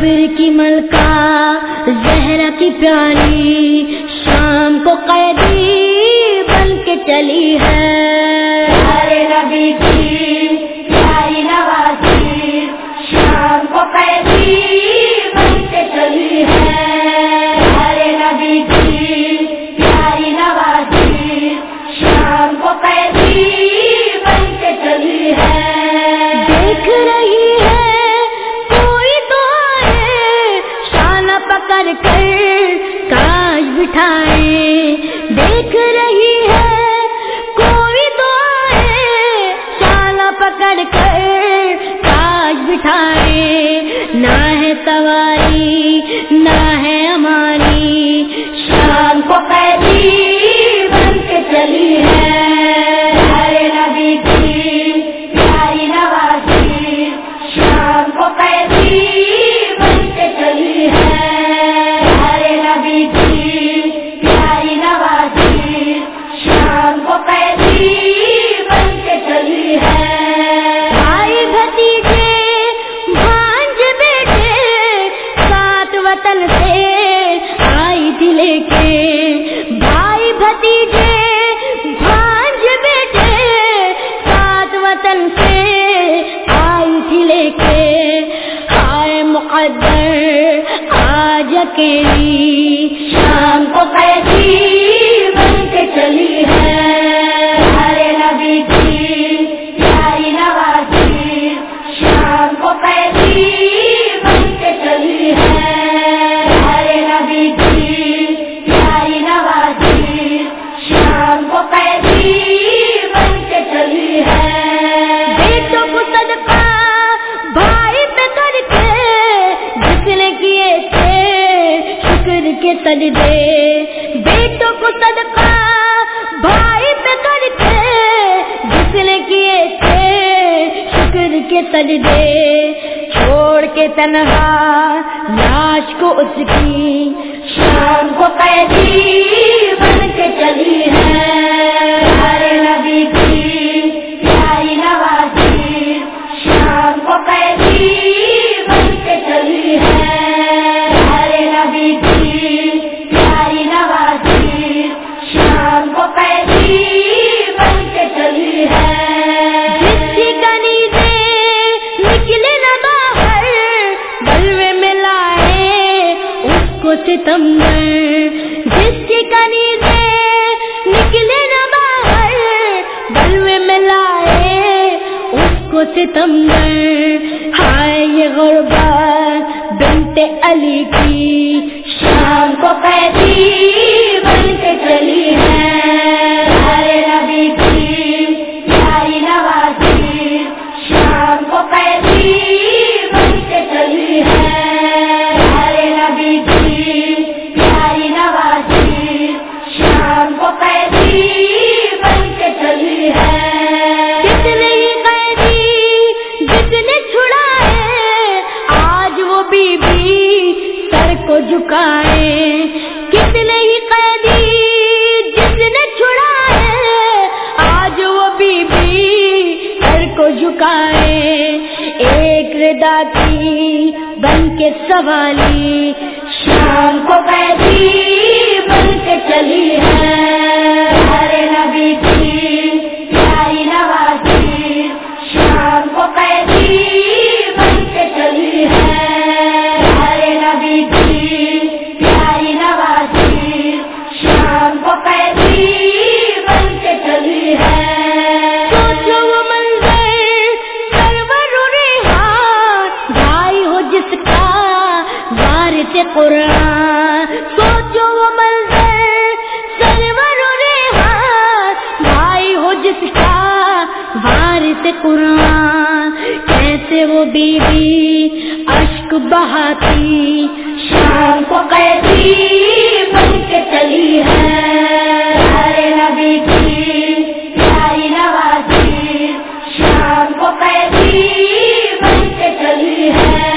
صبر کی ملکہ زہرا کی پیاری شام کو قیدی بن کے چلی ہے۔ ہر نبی کی کر کاش بٹھائے۔ دیکھ رہی ہے، کوئی تو آئے شانہ پکڑ کر کاج بٹھائے۔ نہ ہے تواری نہ ہے ہماری مقدر آج اکیلی شام کو قیدی بن کے چلی ہے۔ سجدے بیٹوں کو صدقہ بھائی پہ کر کے جس نے کیے تھے، شکر کے سجدے۔ چھوڑ کے تنہا لاش کو اس کی شام کو قیدی بن کے چلی ہے۔ ستمبر جس کی کنی سے نکلے نہ باہر بلوے میں لائے اس کو ستمبر ہائے یہ غربت بنت علی کی شام کو قیدی۔ ایک کی بن کے سوالی شام کو پیدی بن کے چلی ہے۔ سوچو وہ منظر سرور بھائی ہو جس کا وارث قرآن۔ کیسے وہ بیوی اشک بہاتی، شام کو قیدی بن چلی ہے۔ شام کو قیدی بن چلی ہے۔